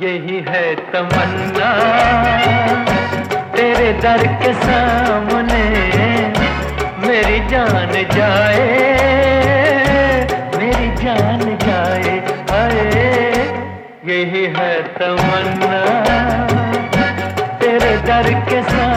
यही है तमन्ना तेरे दर के सामने मेरी जान जाए। यही है तमन्ना। तेरे डर के सामने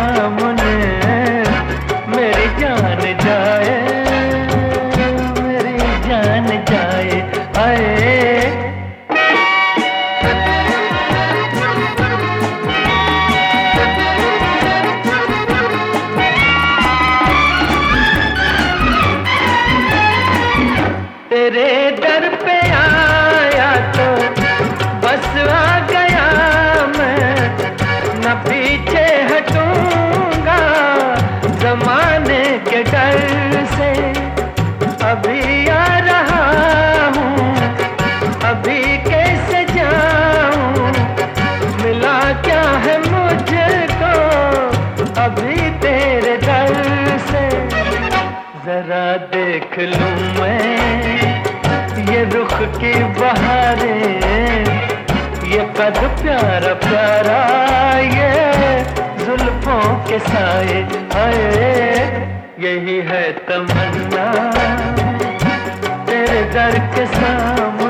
जमाने के डर से अभी आ रहा हूँ। अभी कैसे जाऊँ? मिला क्या है मुझको? अभी तेरे दर से। जरा देख लूँ मैं ये रुख की बहारें। ये कद प्यारा प्यारा ये जुल्फों के साए आए यही है तमन्ना। तेरे दर के सामने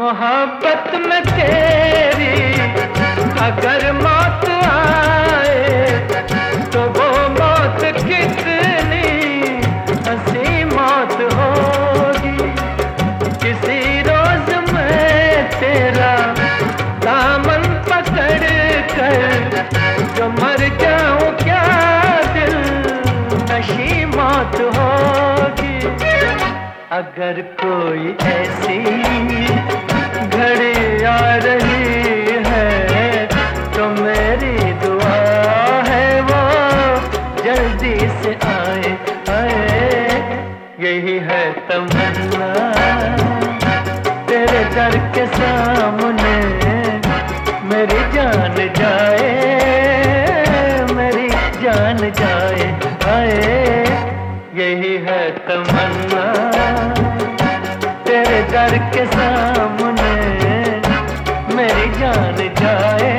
मोहब्बत में तेरी अगर मौत आए अगर कोई ऐसी घड़ी आ रही है तो मेरी दुआ है वो जल्दी से आए आए। यही है तमन्ना तेरे दर के सामने। मेरी जान जाए, मेरी जान जाए, आए। यही है तमन्ना तेरे के सामने मेरी जान जाए।